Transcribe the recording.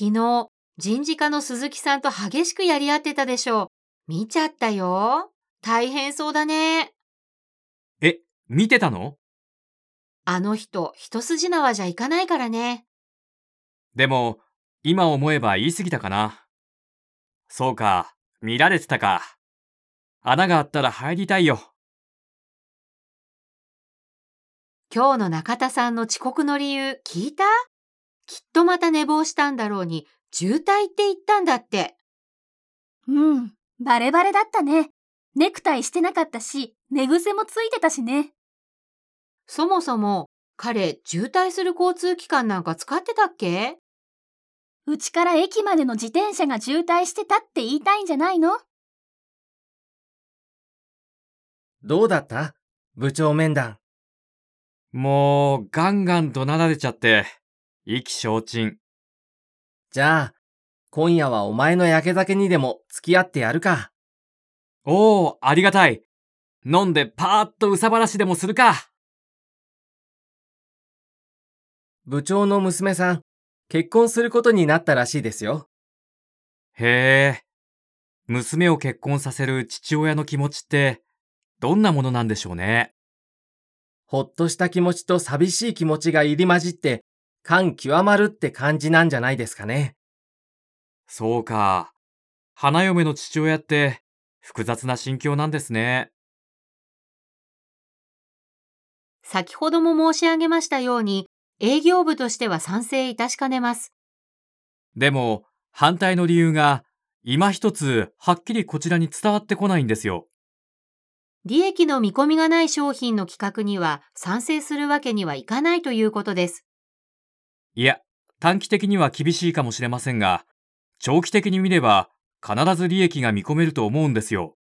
昨日、人事課の鈴木さんと激しくやり合ってたでしょ。見ちゃったよ。大変そうだね。え、見てたの？あの人、一筋縄じゃいかないからね。でも、今思えば言い過ぎたかな。そうか、見られてたか。穴があったら入りたいよ。今日の中田さんの遅刻の理由聞いた？きっとまた寝坊したんだろうに、渋滞って言ったんだって。うん、バレバレだったね。ネクタイしてなかったし、寝癖もついてたしね。そもそも、彼、渋滞する交通機関なんか使ってたっけ？うちから駅までの自転車が渋滞してたって言いたいんじゃないの？どうだった？部長面談。もう、ガンガン怒鳴られちゃって、意気消沈。じゃあ、今夜はお前の焼け酒にでも付き合ってやるか。おー、ありがたい。飲んでパーッとうさばらしでもするか。部長の娘さん、結婚することになったらしいですよ。へえ。娘を結婚させる父親の気持ちって、どんなものなんでしょうね。ほっとした気持ちと寂しい気持ちが入り混じって、感極まるって感じなんじゃないですかね。そうか。花嫁の父親って、複雑な心境なんですね。先ほども申し上げましたように、営業部としては賛成いたしかねます。でも、反対の理由が、今一つはっきりこちらに伝わってこないんですよ。利益の見込みがない商品の企画には賛成するわけにはいかないということです。いや、短期的には厳しいかもしれませんが、長期的に見れば必ず利益が見込めると思うんですよ。